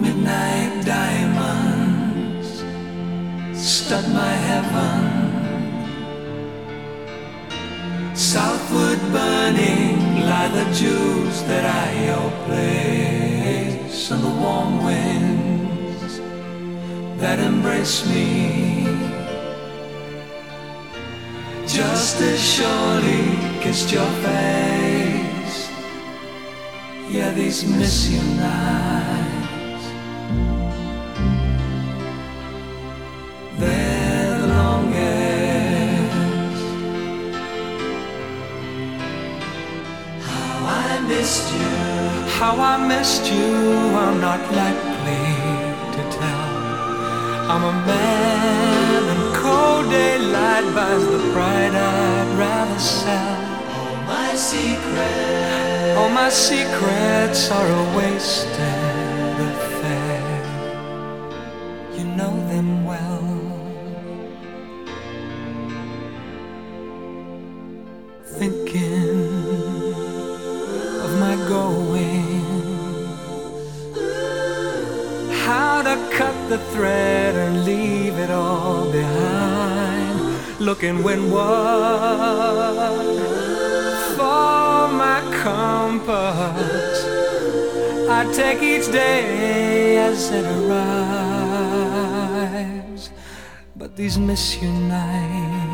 Midnight diamonds stud my heaven. Southward burning lie the jewels that I owe place and the warm winds that embrace me. Just as surely kissed your face. Yeah, these miss you nights. I missed you. How I missed you, I'm not likely to tell. I'm a man, and cold daylight buys the pride I'd rather sell. All my secrets, all my secrets are a wasted affair. You know them well. The thread and leave it all behind. Looking windward for my compass. I take each day as it arrives. But these miss you nights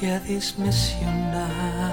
Yeah, these miss you nights